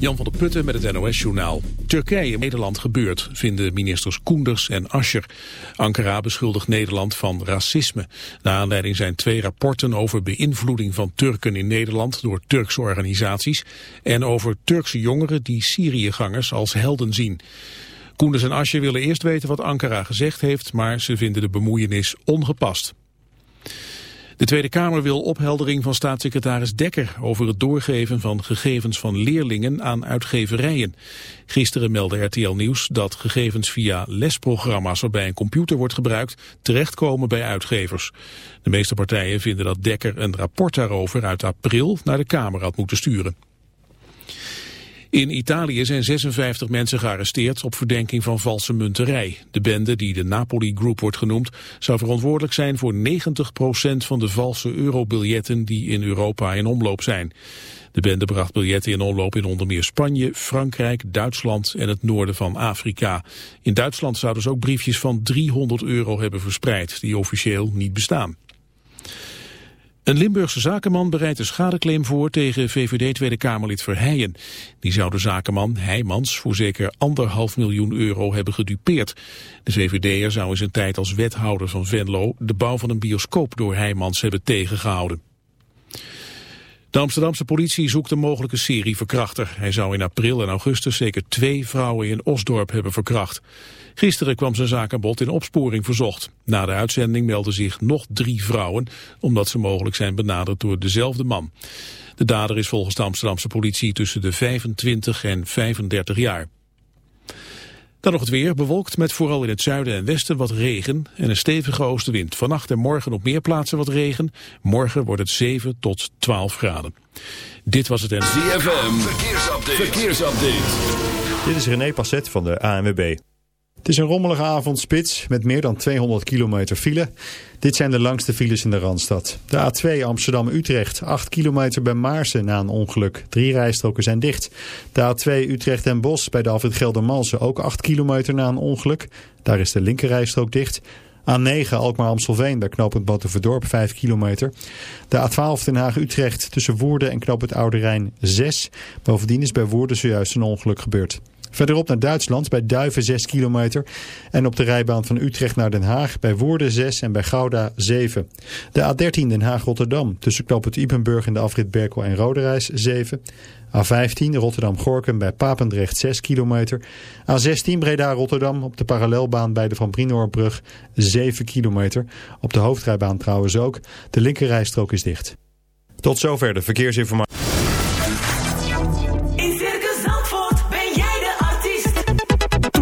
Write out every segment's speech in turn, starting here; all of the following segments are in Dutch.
Jan van der Putten met het NOS-journaal. Turkije Nederland gebeurt, vinden ministers Koenders en Ascher. Ankara beschuldigt Nederland van racisme. Na aanleiding zijn twee rapporten over beïnvloeding van Turken in Nederland door Turkse organisaties en over Turkse jongeren die Syriëgangers als helden zien. Koenders en Ascher willen eerst weten wat Ankara gezegd heeft, maar ze vinden de bemoeienis ongepast. De Tweede Kamer wil opheldering van staatssecretaris Dekker over het doorgeven van gegevens van leerlingen aan uitgeverijen. Gisteren meldde RTL Nieuws dat gegevens via lesprogramma's waarbij een computer wordt gebruikt terechtkomen bij uitgevers. De meeste partijen vinden dat Dekker een rapport daarover uit april naar de Kamer had moeten sturen. In Italië zijn 56 mensen gearresteerd op verdenking van valse munterij. De bende, die de Napoli Group wordt genoemd, zou verantwoordelijk zijn voor 90% van de valse eurobiljetten die in Europa in omloop zijn. De bende bracht biljetten in omloop in onder meer Spanje, Frankrijk, Duitsland en het noorden van Afrika. In Duitsland zouden ze ook briefjes van 300 euro hebben verspreid, die officieel niet bestaan. Een Limburgse zakenman bereidt een schadeclaim voor tegen VVD Tweede Kamerlid Verheijen. Die zou de zakenman Heijmans voor zeker anderhalf miljoen euro hebben gedupeerd. De VVD'er zou in zijn tijd als wethouder van Venlo de bouw van een bioscoop door Heijmans hebben tegengehouden. De Amsterdamse politie zoekt een mogelijke serieverkrachter. Hij zou in april en augustus zeker twee vrouwen in Osdorp hebben verkracht. Gisteren kwam zijn zakenbod in opsporing verzocht. Na de uitzending melden zich nog drie vrouwen, omdat ze mogelijk zijn benaderd door dezelfde man. De dader is volgens de Amsterdamse politie tussen de 25 en 35 jaar. Dan nog het weer, bewolkt met vooral in het zuiden en westen wat regen en een stevige oostenwind. Vannacht en morgen op meer plaatsen wat regen. Morgen wordt het 7 tot 12 graden. Dit was het en... ZFM, verkeersupdate. verkeersupdate. Dit is René Passet van de ANWB. Het is een rommelige avondspits met meer dan 200 kilometer file. Dit zijn de langste files in de Randstad. De A2 Amsterdam-Utrecht, 8 kilometer bij Maarsen na een ongeluk. Drie rijstroken zijn dicht. De A2 Utrecht en Bos bij de Alfred Geldermalsen ook 8 kilometer na een ongeluk. Daar is de linkerrijstrook dicht. A9 Alkmaar-Amstelveen bij knooppunt Battenverdorp 5 kilometer. De A12 Den Haag-Utrecht tussen Woerden en knooppunt Oude Rijn 6. Bovendien is bij Woerden zojuist een ongeluk gebeurd. Verderop naar Duitsland bij Duiven 6 kilometer. En op de rijbaan van Utrecht naar Den Haag bij Woerden 6 en bij Gouda 7. De A13 Den Haag-Rotterdam tussen knooppunt Ipenburg en de afrit Berkel en Roderijs 7. A15 Rotterdam-Gorkum bij Papendrecht 6 kilometer. A16 Breda-Rotterdam op de parallelbaan bij de Van Brinoorbrug 7 kilometer. Op de hoofdrijbaan trouwens ook. De linkerrijstrook is dicht. Tot zover de verkeersinformatie.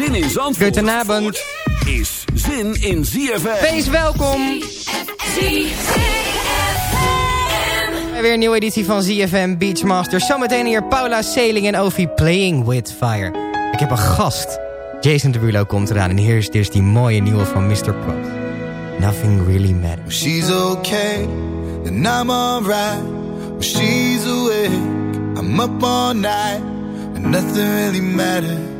Zin in Zandvoort Goedenavond. is zin in ZFM. Wees welkom bij weer een nieuwe editie van ZFM Beachmasters. Zometeen hier Paula Seling en Ovi Playing With Fire. Ik heb een gast. Jason Derulo komt eraan en hier is, is die mooie nieuwe van Mr. Prost. Nothing really matters. She's okay, then I'm alright. When she's awake, I'm up all night, and nothing really matters.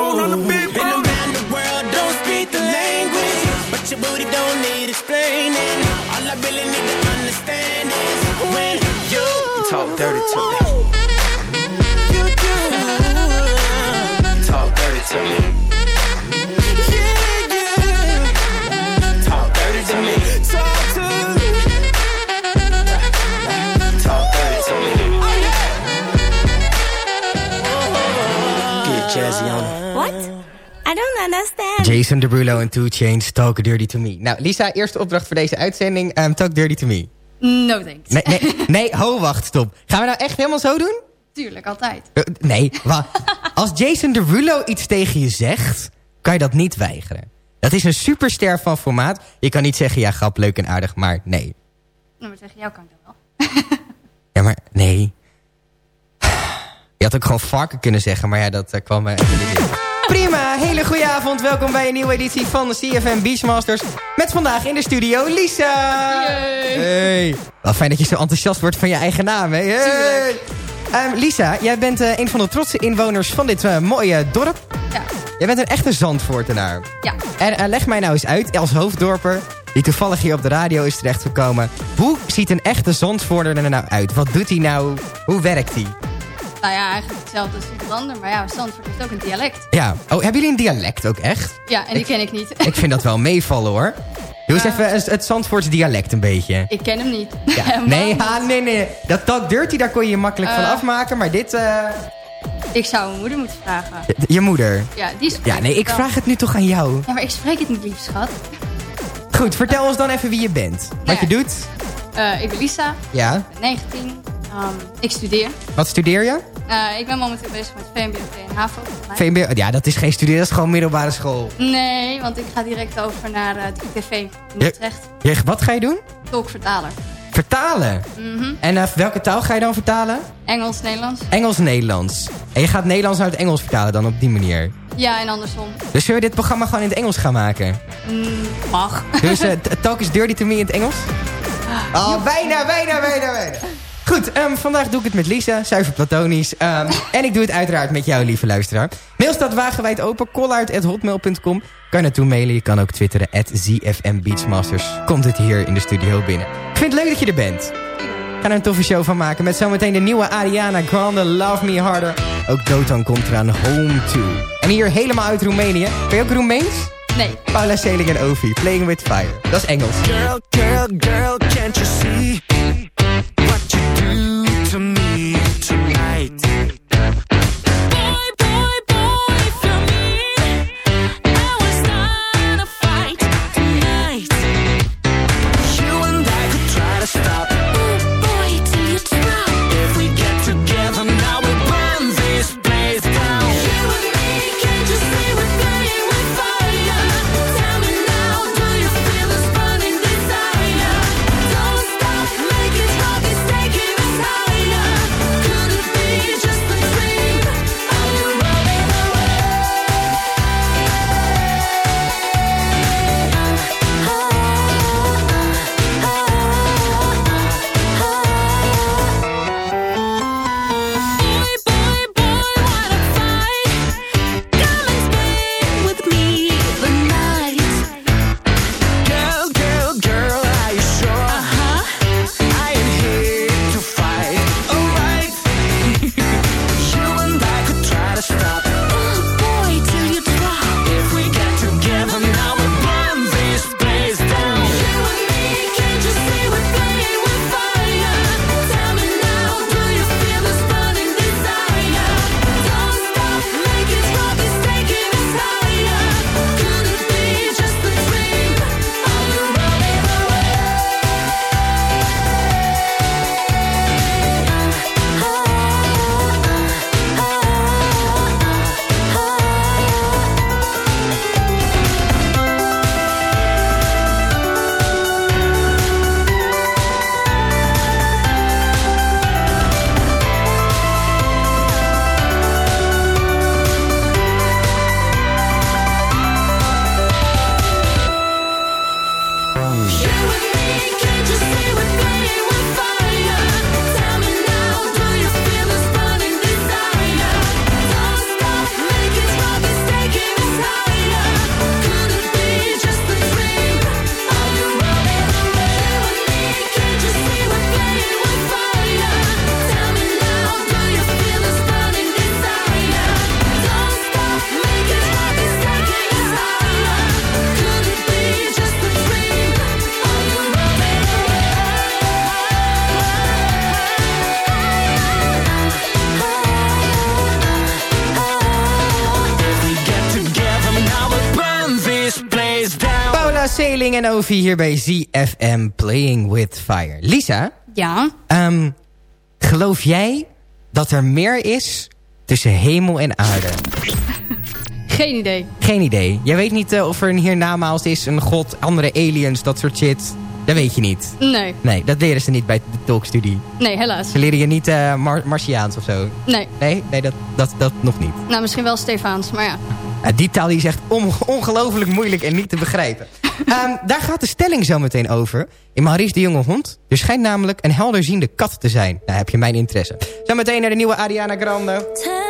dirty to me. You do. Talk dirty to me. Yeah, yeah. Talk dirty to me. Talk to me. Talk dirty to me. Get jazzy on it. What? I don't understand. Jason Derulo en Two Chainz, Talk Dirty To Me. Nou, Lisa, eerste opdracht voor deze uitzending. ehm, talk Dirty To Me. No thanks. Nee, nee, nee, ho, wacht, stop. Gaan we nou echt helemaal zo doen? Tuurlijk, altijd. Eh, nee, wa- als Jason Derulo iets tegen je zegt, kan je dat niet weigeren. Dat is een superster van formaat. Je kan niet zeggen, ja, grap, leuk en aardig, maar nee. Nou, maar tegen jou kan ik dat wel. Ja, maar nee. Je had ook gewoon varken kunnen zeggen, maar ja, dat eh, kwam in. Prima, hele goede avond. Welkom bij een nieuwe editie van de CFM Beachmasters. Met vandaag in de studio Lisa. Hey. Wel fijn dat je zo enthousiast wordt van je eigen naam, hè? Hey. Ehm, Lisa, jij bent eh, een van de trotse inwoners van dit eh, mooie dorp. Ja. Jij bent een echte Zandvoortenaar. Ja. En eh, leg mij nou eens uit, als hoofddorper... die toevallig hier op de radio is terechtgekomen... hoe ziet een echte Zandvoorter er nou uit? Wat doet hij nou? Hoe werkt hij? Nou ja, eigenlijk hetzelfde als ieder ander. Maar ja, Zandvoort heeft ook een dialect. Ja, oh, hebben jullie een dialect ook echt? Ja, en die ken ik niet. Ik vind dat wel meevallen hoor. Doe eens even het, het dialect een beetje. Ik ken hem niet. Ja. Nee, ha, nee, nee. Dat talk dirty, daar kon je je makkelijk van Eh. afmaken. Maar dit, eh, Ik zou mijn moeder moeten vragen. je moeder. Ja, die Ja, nee, ik wel. vraag het nu toch aan jou. Ja, maar ik spreek het niet, lief schat. Goed, vertel ons dan even wie je bent. Wat je doet. Eh, ik ben Lisa, Ja. ik ben 19. Ehm, ik studeer. Wat studeer je? Eh, ik ben momenteel bezig met VMBO en HAVO. VMBO? Ja, dat is geen studeren, dat is gewoon middelbare school. Nee, want ik ga direct over naar eh, de TV in Utrecht. Je, wat ga je doen? Tolkvertaler. Vertalen. Mhm. En eh, welke taal ga je dan vertalen? Engels, Nederlands. Engels-Nederlands. En je gaat Nederlands naar het Engels vertalen dan op die manier. Ja, en andersom. Dus zullen we dit programma gewoon in het Engels gaan maken? Mm, mag. Dus eh, Talk is Dirty to Me in het Engels? Oh, bijna, bijna, bijna, bijna. Goed, ehm, vandaag doe ik het met Lisa, zuiver platonisch. Ehm, en ik doe het uiteraard met jou, lieve luisteraar. Mail staat wagenwijd open, callart.hotmail.com. Kan je naartoe mailen, je kan ook twitteren, at ZFM Beachmasters. Komt het hier in de studio binnen. Ik vind het leuk dat je er bent. Ga er een toffe show van maken met zometeen de nieuwe Ariana Grande, Love Me Harder. Ook Dotan komt eraan, Home To. En hier helemaal uit Roemenië. Ben je ook Roemeens? Nee. Paula Selig en Ovi, Playing With Fire. Dat is Engels. Girl, girl, girl, can't you see en Ovi hier bij ZFM Playing With Fire. Lisa? Ja? Ehm, geloof jij dat er meer is tussen hemel en aarde? Geen idee. Geen idee. Jij weet niet eh, of er een hiernamaals is, een god, andere aliens, dat soort shit. Dat weet je niet. Nee. Nee, dat leren ze niet bij de tolkstudie. Nee, helaas. Ze leren je niet uh, Martiaans of zo. Nee. Nee, nee dat, dat, dat nog niet. Nou, misschien wel Stefaans, maar ja. Uh, die taal die is echt ongelooflijk moeilijk en niet te begrijpen. Ehm, daar gaat de stelling zo meteen over. In Maurice de Jonge Hond. Er schijnt namelijk een helderziende kat te zijn. Daar nou, heb je mijn interesse. Zometeen naar de nieuwe Ariana Grande.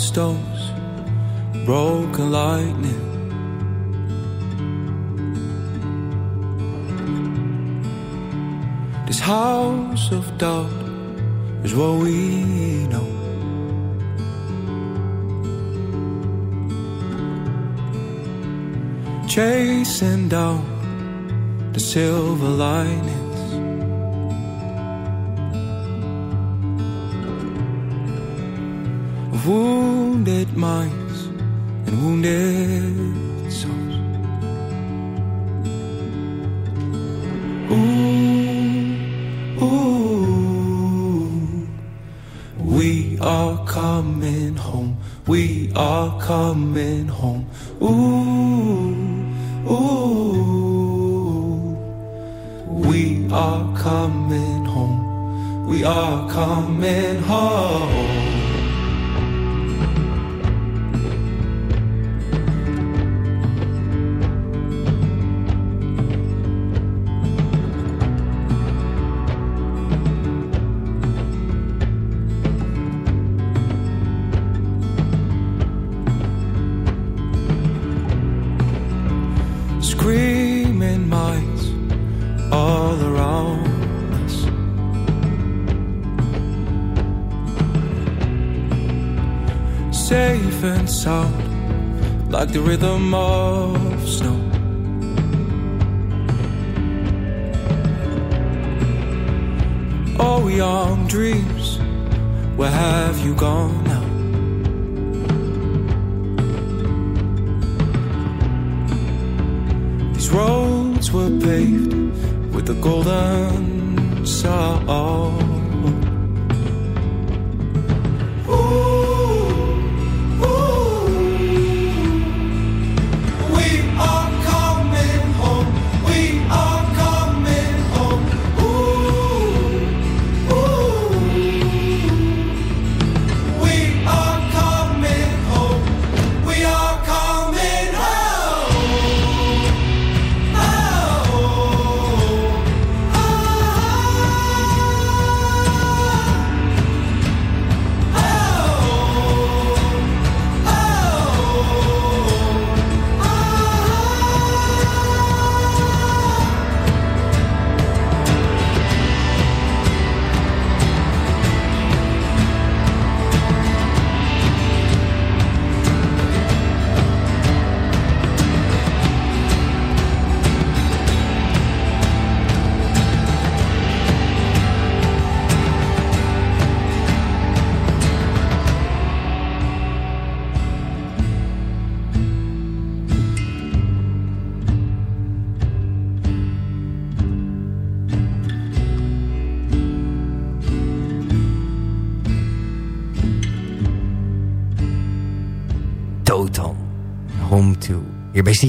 stones, broken lightning. This house of doubt is what we know. Chasing down the silver lining. Wounded minds and wounded dreams, where have you gone now? These roads were paved with the golden salt.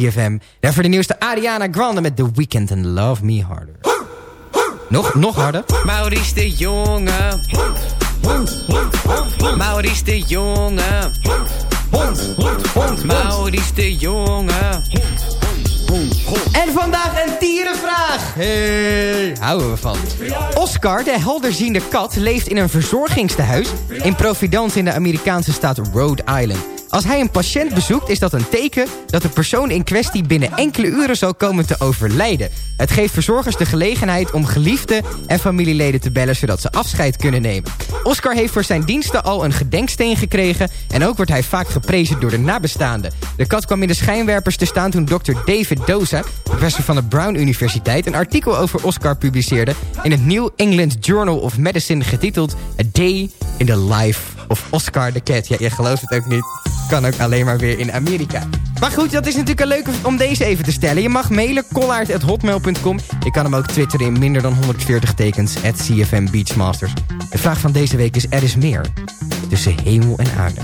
CFM. En voor de nieuwste Ariana Grande met The Weeknd en Love Me Harder. Nog, nog harder. Maurice de Jonge. Maurice de Jonge. Maurice de Jonge. En vandaag een dierenvraag. Hey, houden we van. Oscar, de helderziende kat, leeft in een verzorgingstehuis... in Providence in de Amerikaanse staat Rhode Island. Als hij een patiënt bezoekt, is dat een teken... dat de persoon in kwestie binnen enkele uren zal komen te overlijden. Het geeft verzorgers de gelegenheid om geliefden en familieleden te bellen... zodat ze afscheid kunnen nemen. Oscar heeft voor zijn diensten al een gedenksteen gekregen... en ook wordt hij vaak geprezen door de nabestaanden. De kat kwam in de schijnwerpers te staan toen Dr. David Doza... professor van de Brown Universiteit... een artikel over Oscar publiceerde... in het New England Journal of Medicine getiteld... A Day in the Life of Oscar the Cat. Ja, je gelooft het ook niet. Kan ook alleen maar weer in Amerika. Maar goed, dat is natuurlijk een leuke om deze even te stellen. Je mag mailen kollaard.hotmail.com. Je kan hem ook twitteren in minder dan 140 tekens. At CFM Beachmasters. De vraag van deze week is, er is meer. Tussen hemel en aarde.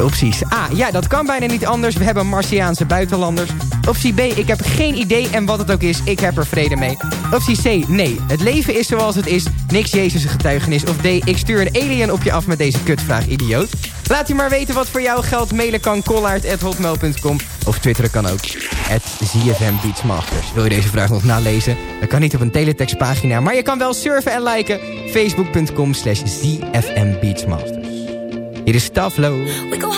Opties A. Ja, dat kan bijna niet anders. We hebben Martiaanse buitenlanders. Optie B. Ik heb geen idee en wat het ook is, ik heb er vrede mee. Optie C. Nee, het leven is zoals het is. Niks Jezus' getuigenis. Of D. Ik stuur een alien op je af met deze kutvraag, idioot. Laat je maar weten wat voor jou geldt. Mailen kan kollaard.hotmail.com. Of twitteren kan ook. Beachmasters. Wil je deze vraag nog nalezen? Dat kan niet op een teletextpagina. Maar je kan wel surfen en liken. Facebook.com slash ZFM. Hier is Taflo. We go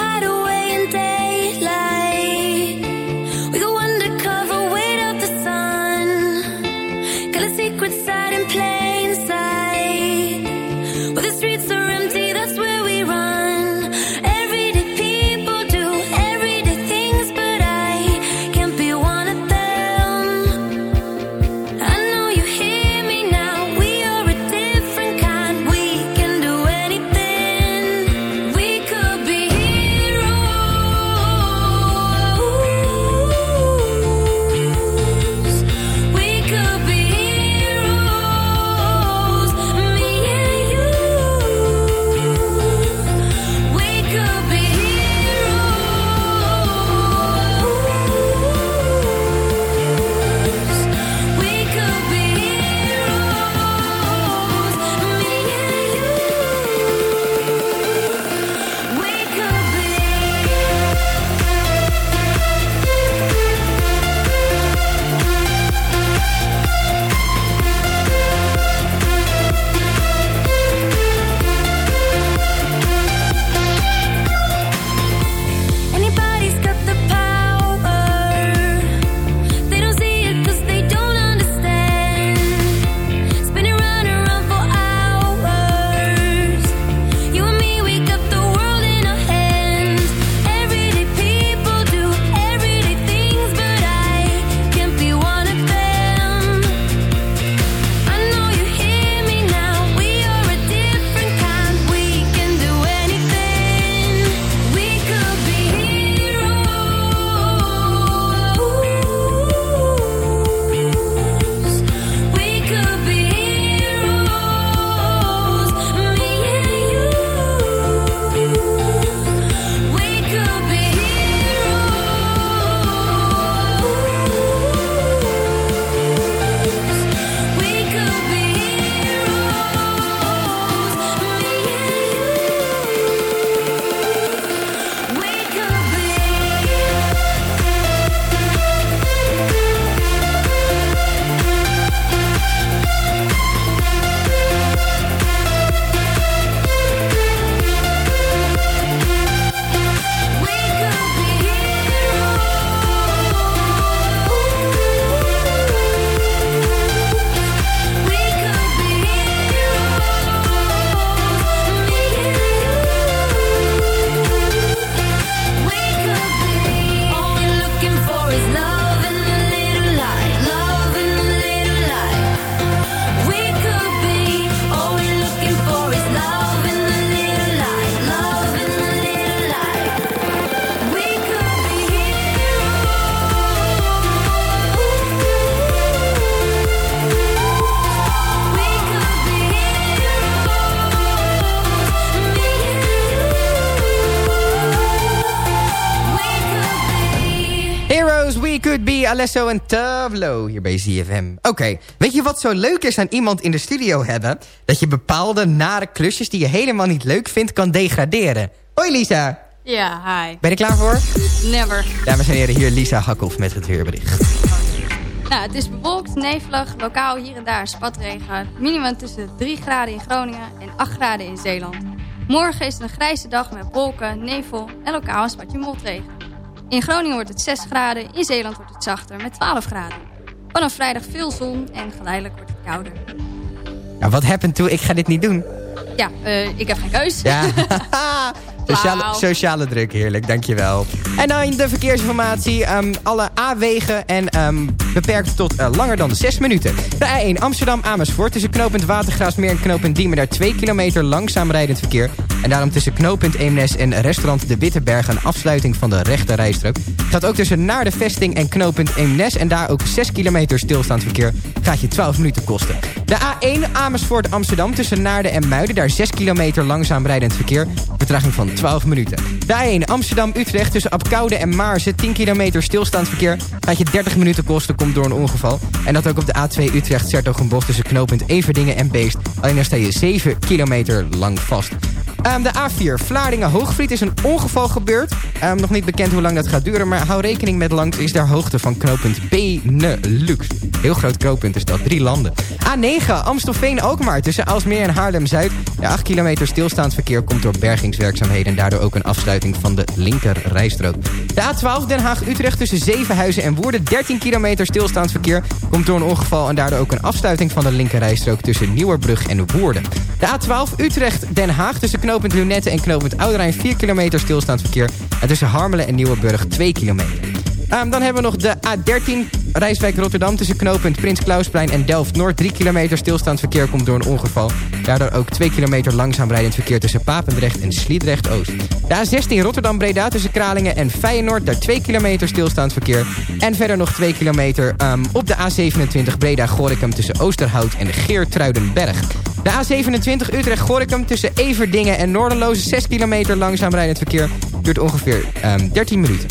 Alesso en Tableau hier bij ZFM. Oké, weet je wat zo leuk is aan iemand in de studio hebben? Dat je bepaalde nare klusjes die je helemaal niet leuk vindt kan degraderen. Hoi Lisa. Ja, hi. Ben je er klaar voor? Never. Dames en heren, hier Lisa Hakhoff met het weerbericht. Nou, het is bewolkt, nevelig, lokaal hier en daar spatregen. Minimum tussen 3 graden in Groningen en 8 graden in Zeeland. Morgen is het een grijze dag met wolken, nevel en lokaal een spatje motregen. In Groningen wordt het 6 graden, in Zeeland wordt het zachter met 12 graden. Vanaf vrijdag veel zon en geleidelijk wordt het kouder. Nou, wat happened toe? Ik ga dit niet doen. Ja, eh, ik heb geen keus. Ja. Sociale, sociale druk, heerlijk, dankjewel. En dan de verkeersinformatie. ehm, alle A-wegen en ehm, beperkt tot eh, langer dan 6 minuten. De A1 Amsterdam-Amersfoort tussen knooppunt Watergraafsmeer en knooppunt Diemen... daar 2 kilometer langzaam rijdend verkeer. En daarom tussen knooppunt Eemnes en restaurant De Witteberg... een afsluiting van de rechte rijstrook. Gaat ook tussen naar de vesting en knooppunt Eemnes... en daar ook 6 kilometer stilstaand verkeer. Gaat je 12 minuten kosten. De A1 Amersfoort-Amsterdam tussen Naarden en Muiden... daar 6 kilometer langzaam rijdend verkeer. Vertraging van 12 minuten. De A1 Amsterdam-Utrecht tussen Apkoude en Maarsen... 10 kilometer stilstaand verkeer. Gaat je 30 minuten kosten, komt door een ongeval. En dat ook op de A2 Utrecht-Sertogenbosch tussen knooppunt Everdingen en Beest. Alleen daar sta je 7 kilometer lang vast. Ehm, de A4 Vlaardingen-Hoogvliet is een ongeval gebeurd. Ehm, nog niet bekend hoe lang dat gaat duren, maar hou rekening met langs is daar hoogte van knooppunt Benelux. Heel groot knooppunt is dat, drie landen. A9 Amstelveen-Alkmaar tussen Aalsmeer en Haarlem-Zuid. De 8 kilometer stilstaand verkeer komt door bergingswerkzaamheden... en daardoor ook een afsluiting van de linker rijstrook. De A12 Den Haag-Utrecht tussen Zevenhuizen en Woerden... 13 kilometer stilstaand verkeer komt door een ongeval... en daardoor ook een afsluiting van de linker rijstrook... tussen Nieuwerbrug en Woerden. De A12 Utrecht-Den Haag tussen knooppunt Lunette en knooppunt Ouderijn... 4 kilometer stilstaand verkeer... en tussen Harmelen en Nieuwerburg 2 kilometer. Ehm, dan hebben we nog de A13 Rijswijk-Rotterdam... tussen knooppunt Prins Klausplein en Delft-Noord. 3 kilometer stilstaand verkeer komt door een ongeval. Daardoor ook 2 kilometer langzaam rijdend verkeer... tussen Papendrecht en Sliedrecht-Oost. De A16 Rotterdam-Breda tussen Kralingen en Feyenoord... daar 2 kilometer stilstaand verkeer. En verder nog 2 kilometer ehm, op de A27 Breda-Gorikum... tussen Oosterhout en Geertruidenberg. De A27 Utrecht-Gorikum tussen Everdingen en Noorderloos... 6 kilometer langzaam rijdend verkeer. Duurt ongeveer ehm, 13 minuten.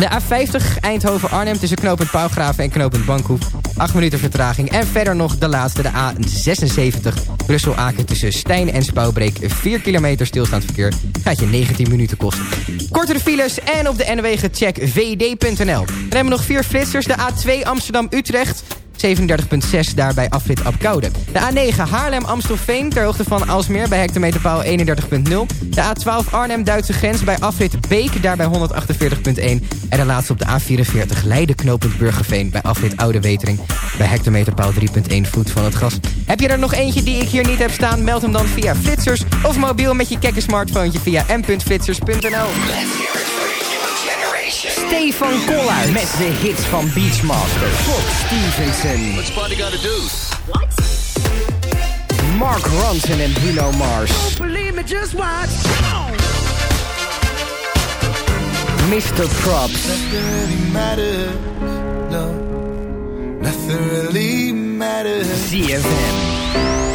De A50 Eindhoven-Arnhem tussen knooppunt Pauwgraven en knooppunt Bankhoef. 8 minuten vertraging. En verder nog de laatste, de A76 Brussel-Aken tussen Stijn en Spouwbreek. 4 kilometer stilstaand verkeer. Gaat je 19 minuten kosten. Kortere files en op de N-wegen check vd.nl. Dan hebben we nog vier flitsers. De A2 Amsterdam-Utrecht. 37,6 daar bij afrit Apkoude. De A9 Haarlem-Amstelveen ter hoogte van Alsmeer bij hectometerpaal 31,0. De A12 Arnhem-Duitse grens bij afrit Beek daar bij 148,1. En de laatste op de A44 Leiden knooppunt Burgerveen bij afrit Oude Wetering bij hectometerpaal 3,1 voet van het gas. Heb je er nog eentje die ik hier niet heb staan? Meld hem dan via Flitsers of mobiel met je kekke smartphone via m.flitsers.nl. Stefan Koller met de hits van Beachmaster. Fox Stevenson. What's party gotta do? Mark Ronson en Bruno Mars. Oh, believe me, just watch. Mr. Props. Nothing really matters. No. Nothing really matters. ZFM.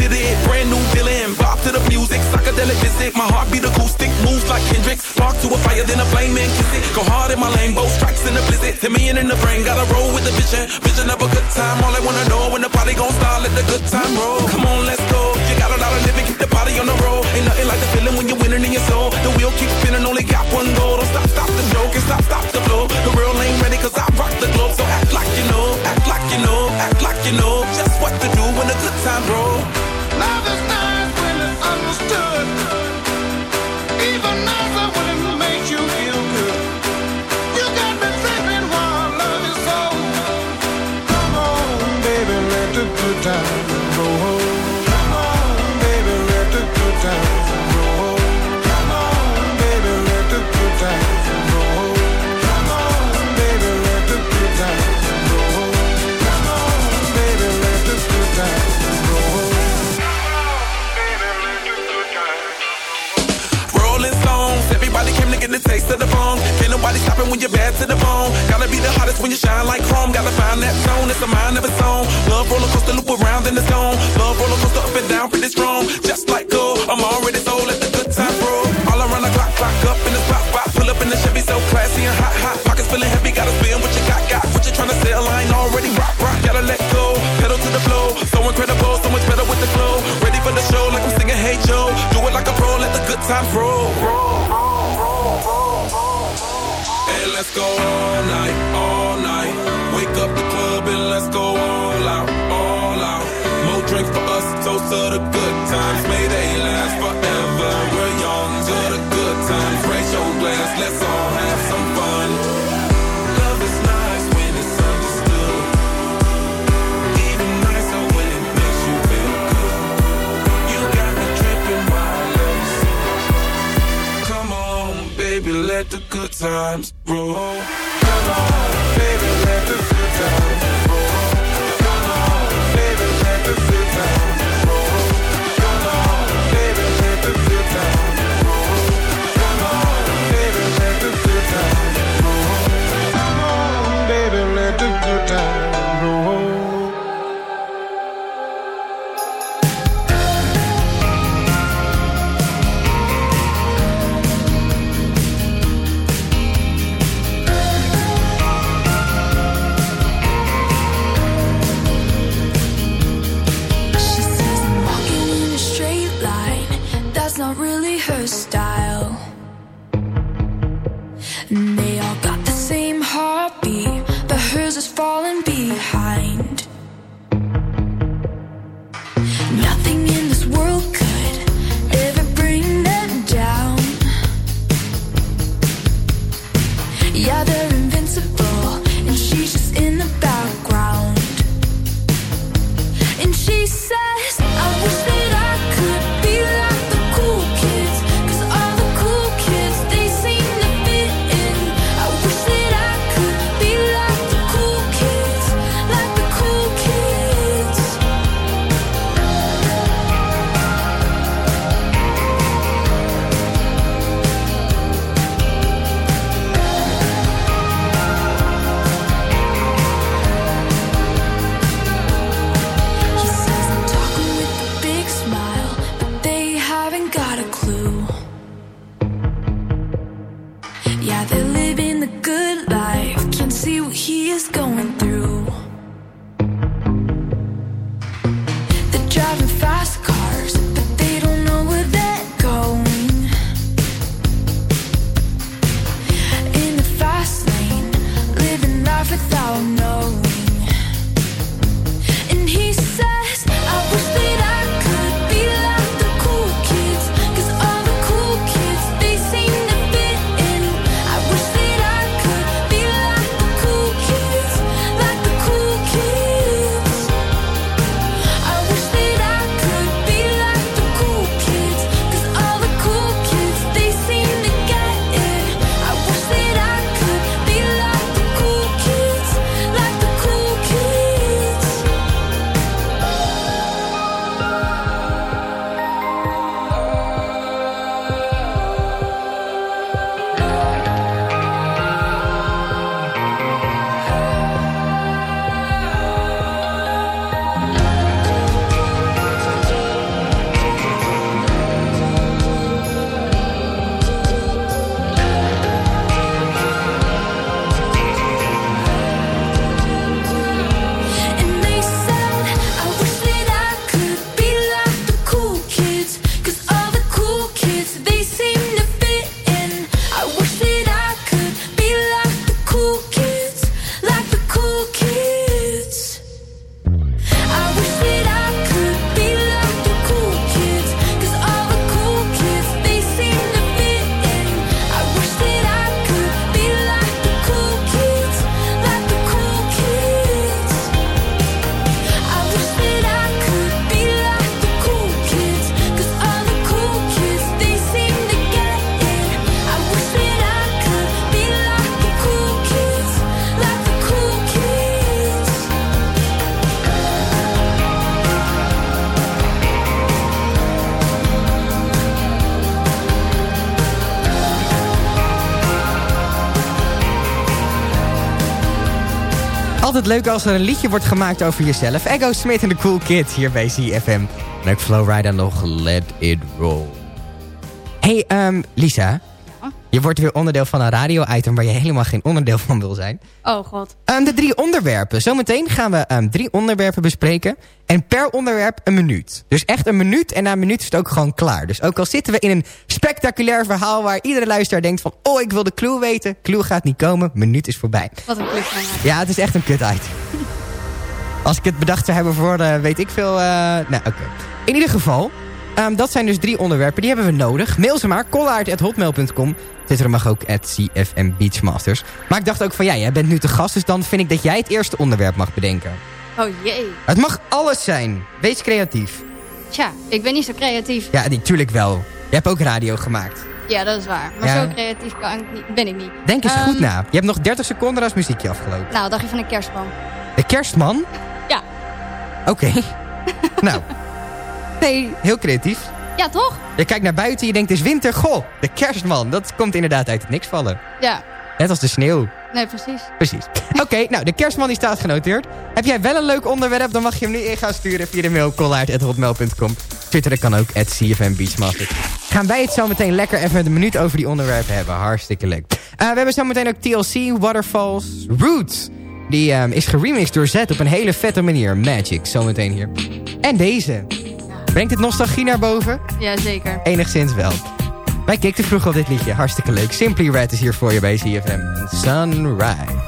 Did it, brand new feeling. Bop to the music, psychedelic visit. My heartbeat acoustic, moves like Kendrick. Spark to a fire, then a flame and kiss it. Go hard in my lane, both strikes in the blizzard. Million in the brain, gotta roll with the vision. Vision of a good time, all I wanna know when the party gon' start, let the good time roll. Come on, let's go. You got a lot of living, keep the body on the road. Ain't nothing like the feeling when you're winning in your soul. The wheel keeps spinning, only got one goal. Don't stop, stop the joke, and stop, stop when you're bad to the bone. Gotta be the hottest when you shine like chrome. Gotta find that zone, it's a mind of its own. Love roller coaster, loop around in the zone. Love roller coaster, up and down, pretty strong. Just like gold, I'm already sold. Let the good time roll. All around the clock, clock up in the spot, spot. Pull up in the Chevy, so classy and hot, hot. Pockets feeling heavy, gotta spend what you got, got. What you tryna sell, I ain't already rock, rock. Gotta let go, pedal to the flow. So incredible, so much better with the flow. Ready for the show, like I'm singing Hey Joe. Do it like a pro, let the good times roll. Hey, Oh. Times roll. Altijd leuk als er een liedje wordt gemaakt over jezelf. Ego Smith en de Cool Kids hier bij CFM. En ook Flowrider nog Let It Roll. Hey, ehm, Lisa. Je wordt weer onderdeel van een radio-item waar je helemaal geen onderdeel van wil zijn. Oh god. Ehm, de drie onderwerpen. Zometeen gaan we ehm, drie onderwerpen bespreken. En per onderwerp een minuut. Dus echt een minuut en na een minuut is het ook gewoon klaar. Dus ook al zitten we in een spectaculair verhaal... waar iedere luisteraar denkt van... oh, ik wil de clue weten. Clue gaat niet komen. Minuut is voorbij. Wat een cliffhanger. Ja, het is echt een kut item. Als ik het bedacht zou hebben voor, eh, weet ik veel... eh, nou, oké. In ieder geval, ehm, dat zijn dus drie onderwerpen. Die hebben we nodig. Mail ze maar, kollaard.hotmail.com. Twitter mag ook at CFM Beachmasters. Maar ik dacht ook van, ja, jij bent nu te gast... dus dan vind ik dat jij het eerste onderwerp mag bedenken. Oh jee. Het mag alles zijn. Wees creatief. Tja, ik ben niet zo creatief. Ja, natuurlijk wel. Je hebt ook radio gemaakt. Ja, dat is waar. Maar Ja. zo creatief kan ik niet, ben ik niet. Denk eens Ehm, goed na. Je hebt nog 30 seconden als muziekje afgelopen. Nou, dacht je van een kerstboom? De kerstman? Ja. Oké. nou. Nee, heel creatief. Ja, toch? Je kijkt naar buiten, je denkt het is winter. Goh, de kerstman. Dat komt inderdaad uit het niks vallen. Ja. Net als de sneeuw. Nee, precies. Precies. Oké, nou, de kerstman die staat genoteerd. Heb jij wel een leuk onderwerp, dan mag je hem nu in gaan sturen via de mail kollaard.hotmail.com. Twitter kan ook, at CFM. Gaan wij het zo meteen lekker even een minuut over die onderwerpen hebben. Hartstikke leuk. Eh, we hebben zo meteen ook TLC, Waterfalls, Roots. Die ehm, is geremixed door Z op een hele vette manier. Magic, zometeen hier. En deze. Brengt het nostalgie naar boven? Jazeker. Enigszins wel. Wij kikten vroeger op dit liedje. Hartstikke leuk. Simply Red is hier voor je bij CFM. Sunrise.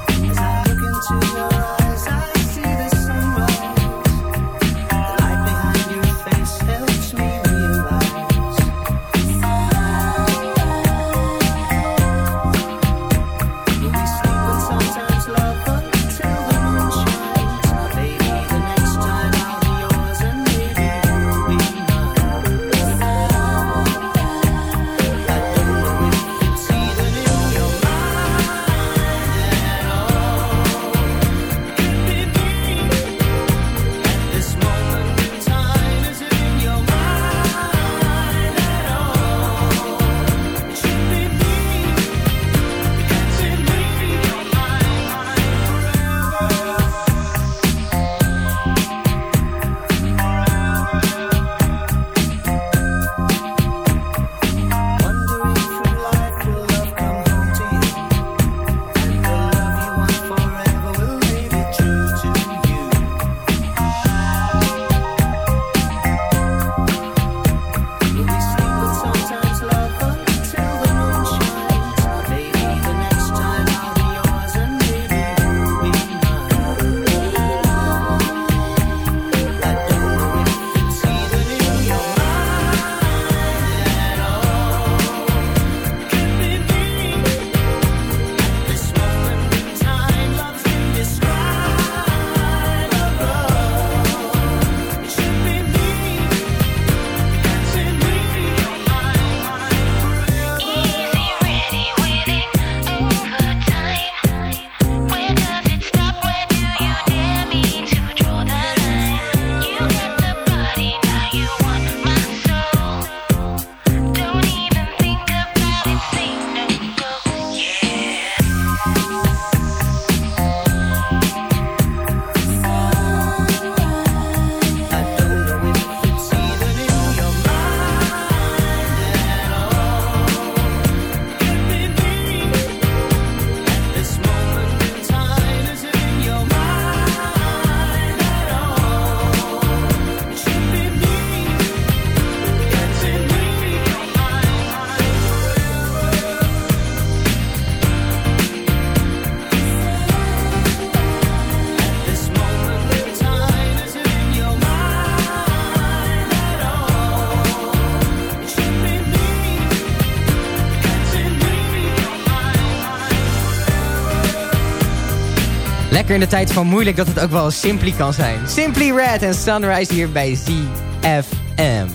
In de tijd van moeilijk dat het ook wel Simply kan zijn. Simply Red en Sunrise hier bij ZFM.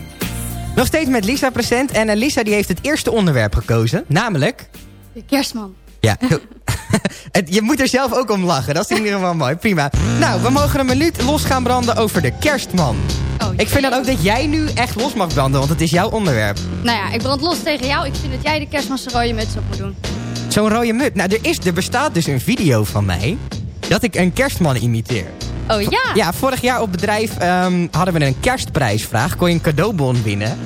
Nog steeds met Lisa present. En eh, Lisa die heeft het eerste onderwerp gekozen. Namelijk... De kerstman. Ja, je moet er zelf ook om lachen. Dat is in ieder geval mooi. Prima. Nou, we mogen een minuut los gaan branden over de kerstman. ik vind dan ook dat jij nu echt los mag branden, want het is jouw onderwerp. Nou ja, ik brand los tegen jou. Ik vind dat jij de kerstman zijn rode muts op moet doen. Zo'n rode mut. Nou, er, is, er bestaat dus een video van mij. Dat ik een kerstman imiteer. Oh ja? Ja, vorig jaar op bedrijf ehm, hadden we een kerstprijsvraag. Kon je een cadeaubon winnen.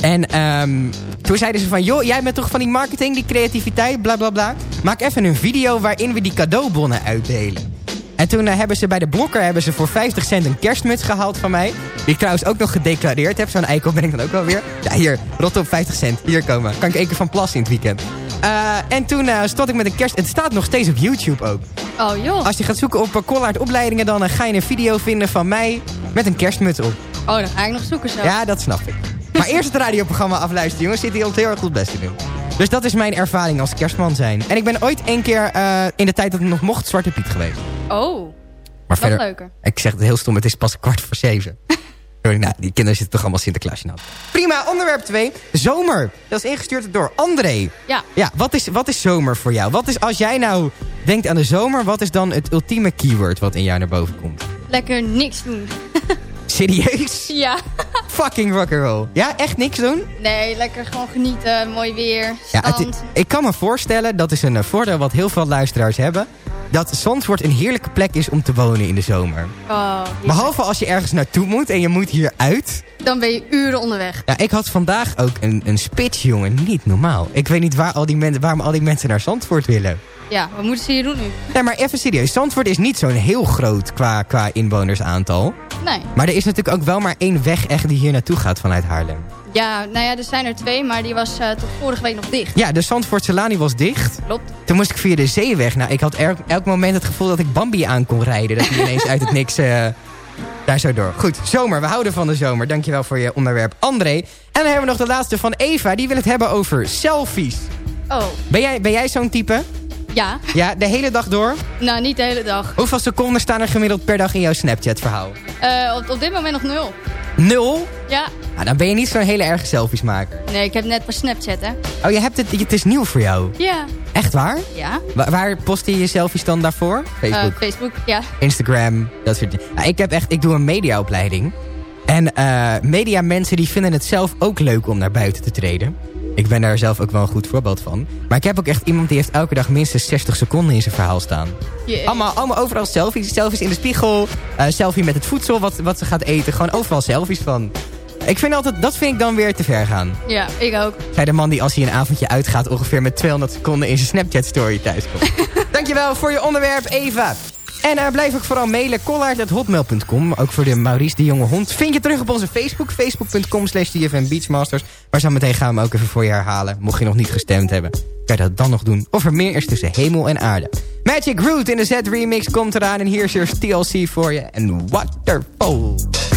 En ehm, toen zeiden ze van... joh, jij bent toch van die marketing, die creativiteit, bla bla bla. Maak even een video waarin we die cadeaubonnen uitdelen. En toen eh, hebben ze bij de blokker hebben ze voor 50 cent een kerstmuts gehaald van mij. Die ik trouwens ook nog gedeclareerd heb. Zo'n eikel ben ik dan ook wel weer. Ja, hier, rot op 50 cent. Hier komen. Kan ik één keer van plassen in het weekend. Eh, en toen eh, stond ik met een kerst... Het staat nog steeds op YouTube ook. Oh joh. Als je gaat zoeken op uh, Collard opleidingen... dan eh, ga je een video vinden van mij met een kerstmuts op. Oh, dan ga ik nog zoeken zo. Ja, dat snap ik. Maar eerst het radioprogramma afluisteren, jongens. Zit hij ons heel erg goed best te doen. Dus dat is mijn ervaring als kerstman zijn. En ik ben ooit één keer eh, in de tijd dat het nog mocht Zwarte Piet geweest. Oh, Maar dat leuker. Ik zeg het heel stom, het is pas kwart voor zeven. Sorry, nou, die kinderen zitten toch allemaal Sinterklaasje nat. Prima, onderwerp 2. Zomer. Dat is ingestuurd door André. Ja. Ja, wat is, wat is zomer voor jou? Wat is, als jij nou denkt aan de zomer, wat is dan het ultieme keyword wat in jou naar boven komt? Lekker niks doen. Serieus? Ja. Fucking rock'n'roll. Ja, echt niks doen? Nee, lekker gewoon genieten. Mooi weer. Ja, het, ik kan me voorstellen, dat is een eh, voordeel wat heel veel luisteraars hebben... dat Zandvoort een heerlijke plek is om te wonen in de zomer. Oh, Behalve als je ergens naartoe moet en je moet hier uit. dan ben je uren onderweg. Ja, ik had vandaag ook een, een spits, jongen. Niet normaal. Ik weet niet waar al die mensen, waarom al die mensen naar Zandvoort willen. Ja, wat moeten ze hier doen nu? Nee, maar even serieus. Zandvoort is niet zo'n heel groot qua, qua inwonersaantal. Nee. Maar er is natuurlijk ook wel maar één weg echt die hier naartoe gaat vanuit Haarlem. Ja, nou ja, er zijn er twee, maar die was eh, tot vorige week nog dicht. Ja, de Zandvoortse Laan die was dicht. Klopt. Toen moest ik via de zeeweg. Nou, ik had elk, elk moment het gevoel dat ik Bambi aan kon rijden. Dat hij ineens uit het niks eh, daar zo door. Goed, zomer. We houden van de zomer. Dankjewel voor je onderwerp, André. En dan hebben we nog de laatste van Eva. Die wil het hebben over selfies. Oh, Ben jij, ben jij zo'n type? Ja. Ja, de hele dag door? Nou, niet de hele dag. Hoeveel seconden staan er gemiddeld per dag in jouw Snapchat-verhaal? Eh, op, op dit moment nog nul. Nul? Ja. Nou, dan ben je niet zo'n hele erge selfies maker. Nee, ik heb net pas Snapchat, hè. Oh, je hebt het, het is nieuw voor jou. Ja. Echt waar? Ja. Wa- waar post je je selfies dan daarvoor? Facebook. Eh, Facebook, ja. Instagram, dat soort dingen. Nou, ik, heb echt, ik doe een mediaopleiding. En eh media mensen die vinden het zelf ook leuk om naar buiten te treden. Ik ben daar zelf ook wel een goed voorbeeld van. Maar ik heb ook echt iemand die heeft elke dag minstens 60 seconden in zijn verhaal staan. Jee. Allemaal, allemaal overal selfies. Selfies in de spiegel. eh, selfie met het voedsel wat, wat ze gaat eten. Gewoon overal selfies van. Ik vind altijd, dat vind ik dan weer te ver gaan. Ja, ik ook. Zei de man die als hij een avondje uitgaat ongeveer met 200 seconden in zijn Snapchat story thuis komt. Dankjewel voor je onderwerp Eva. En eh, blijf ook vooral mailen, kollaard.hotmail.com. Ook voor de Maurice de Jonge Hond. Vind je terug op onze Facebook, facebook.com slash Beachmasters. Maar zo meteen gaan we hem ook even voor je herhalen. Mocht je nog niet gestemd hebben, kan je dat dan nog doen. Of er meer is tussen hemel en aarde. Magic Root in de Z-remix komt eraan. En hier is er TLC voor je. En Waterfall.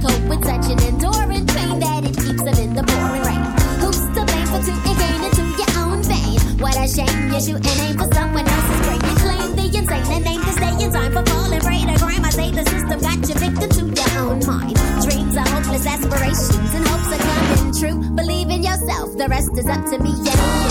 cope with such an enduring pain that it keeps them in the pouring rain. Who's to blame for two again into your own vein? What a shame you're shooting aim for someone else's brain. You claim the insane and aim to stay in time for falling right. to crime. I say the system got you victim to your own mind. Dreams are hopeless aspirations and hopes are coming true. Believe in yourself, the rest is up to me. Yeah.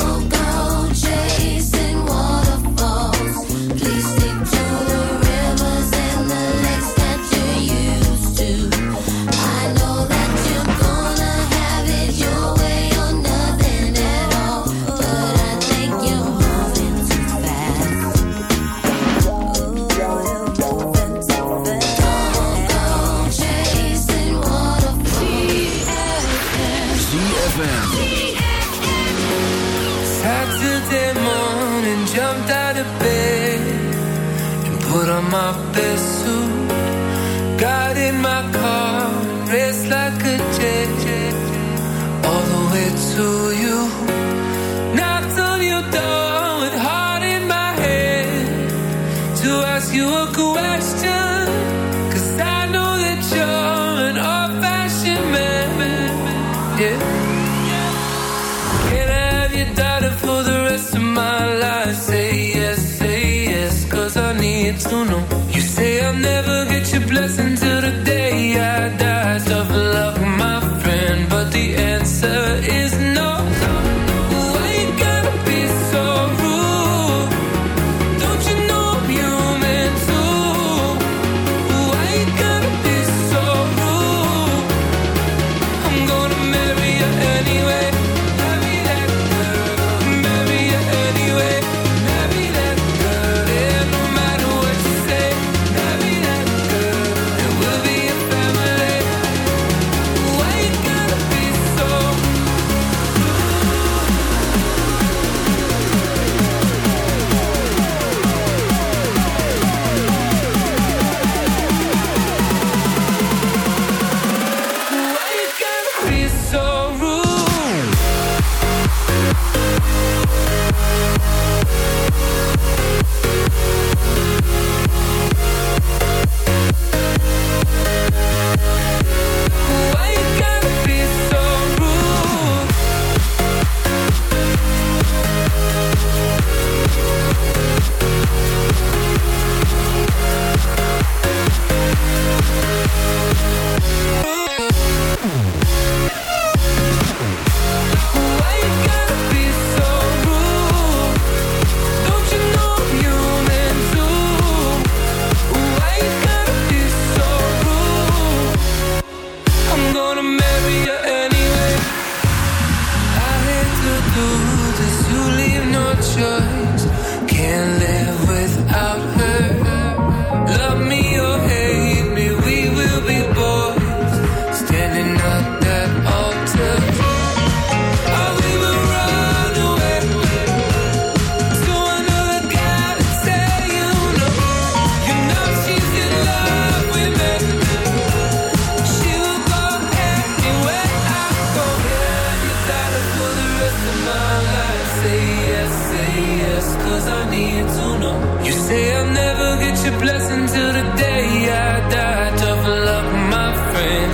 never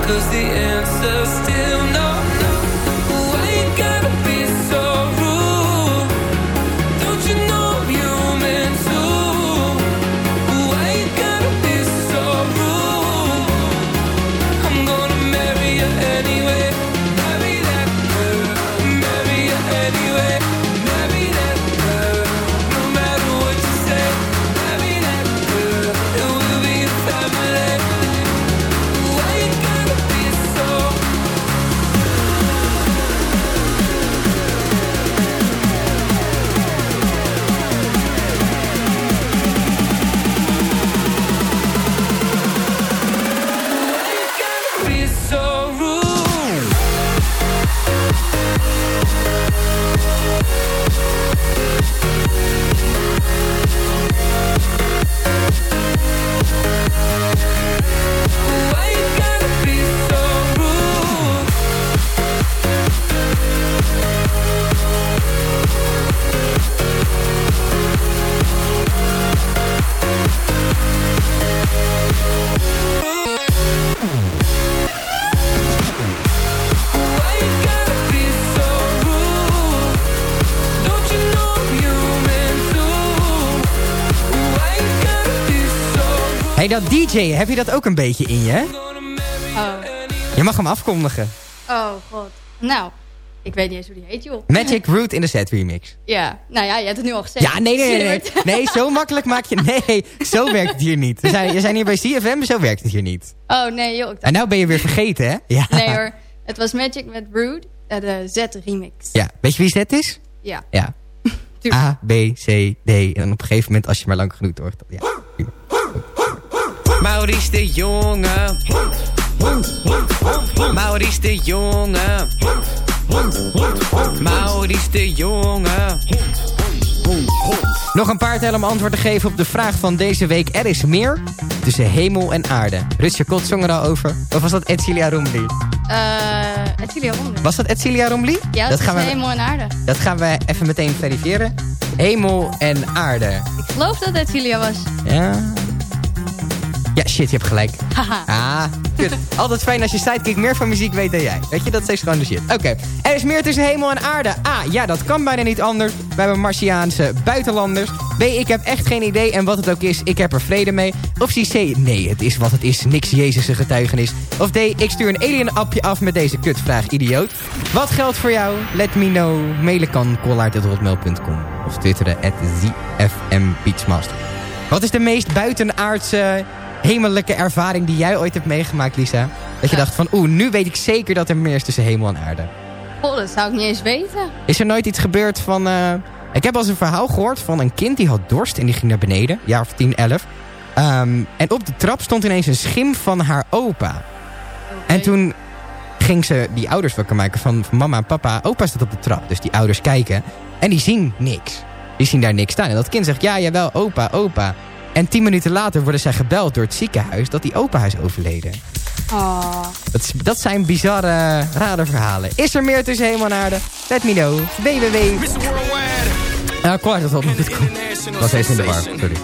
Cause the answer's still no dat DJ, heb je dat ook een beetje in je? Oh. Je mag hem afkondigen. Oh, god. Nou, ik weet niet eens hoe die heet, joh. Magic Root in de set remix. Ja, nou ja, je hebt het nu al gezegd. Ja, nee, nee, nee. Nee, zo makkelijk maak je... Nee, zo werkt het hier niet. We zijn, we zijn hier bij CFM, zo werkt het hier niet. Oh, nee, joh. En nou ben je weer vergeten, hè? Ja. Nee hoor, het was Magic met Rude, eh, de Z-remix. Ja, weet je wie Zet is? Ja. Ja. A, B, C, D. En op een gegeven moment, als je maar lang genoeg doort... Ja. Maurice de Jonge. Maurice de Jonge. Maurice de Jonge. Nog een paar tellen om antwoord te geven op de vraag van deze week. Er is meer tussen hemel en aarde. Rutje Kot zong er al over. Of was dat Edcilia Rombly? Eh Etilia Ronde. Was dat Edcilia Rombly? Ja, dat, is hemel en aarde. Dat gaan we even meteen verifiëren. Hemel en aarde. Ik geloof dat Etilia was. Ja. Ja, shit, je hebt gelijk. Haha. Ah, kut. Altijd fijn als je sidekick meer van muziek weet dan jij. Weet je, dat is gewoon de shit. Oké. Er is meer tussen hemel en aarde. A, ja, dat kan bijna niet anders. We hebben Martiaanse buitenlanders. B, ik heb echt geen idee en wat het ook is, ik heb er vrede mee. Optie C, nee, het is wat het is. Niks Jezus' getuigenis. Of D, ik stuur een alien-appje af met deze kutvraag, idioot. Wat geldt voor jou? Let me know. Mailen kan kollaard.hotmail.com Of twitteren at ZFMBeachmaster. Wat is de meest buitenaardse hemelijke ervaring die jij ooit hebt meegemaakt, Lisa? Dat je dacht van, oeh, nu weet ik zeker dat er meer is tussen hemel en aarde. Oh, dat zou ik niet eens weten. Is er nooit iets gebeurd van... eh, ik heb al eens een verhaal gehoord van een kind die had dorst en die ging naar beneden. Jaar of 10, 11. Ehm, en op de trap stond ineens een schim van haar opa. En toen ging ze die ouders wakker maken van, van mama en papa. Opa staat op de trap, dus die ouders kijken. En die zien niks. Die zien daar niks staan. En dat kind zegt, ja, jawel, opa, opa. En tien minuten later worden zij gebeld door het ziekenhuis dat die opa is overleden. Oh. Dat, zijn bizarre, rare verhalen. Is er meer tussen hemel en aarde? Let me know. www. Ja, kwart dat op. Was even in de war, sorry.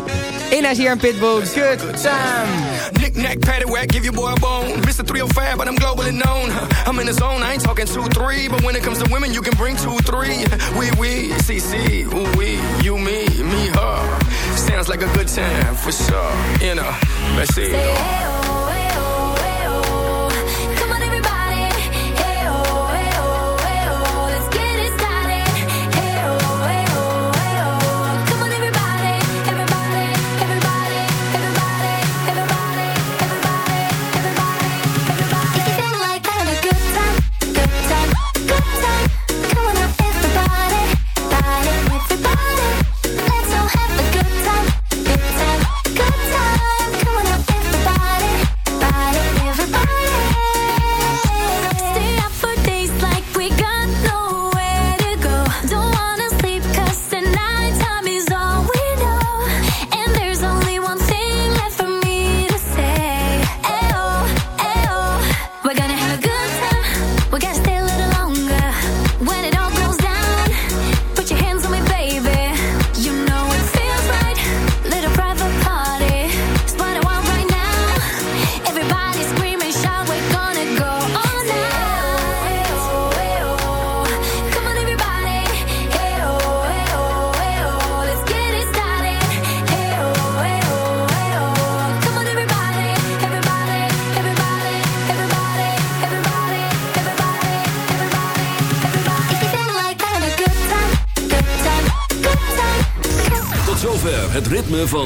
Ina is hier in Pitbull. Good time. Knick knack, paddywhack, give your boy a bone. Mr. 305, but I'm globally known. I'm in the zone, I ain't talking 2 3. But when it comes to women, you can bring 2 3. We, we, CC, ooh, we, you, me, me, her. Sounds like a good time for sure. You know, let's see. Oh.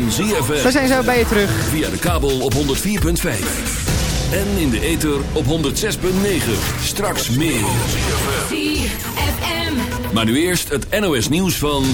Van ZFM. We zijn zo bij je terug. Via de kabel op 104.5. En in de ether op 106.9. Straks meer. Maar nu eerst het NOS nieuws van...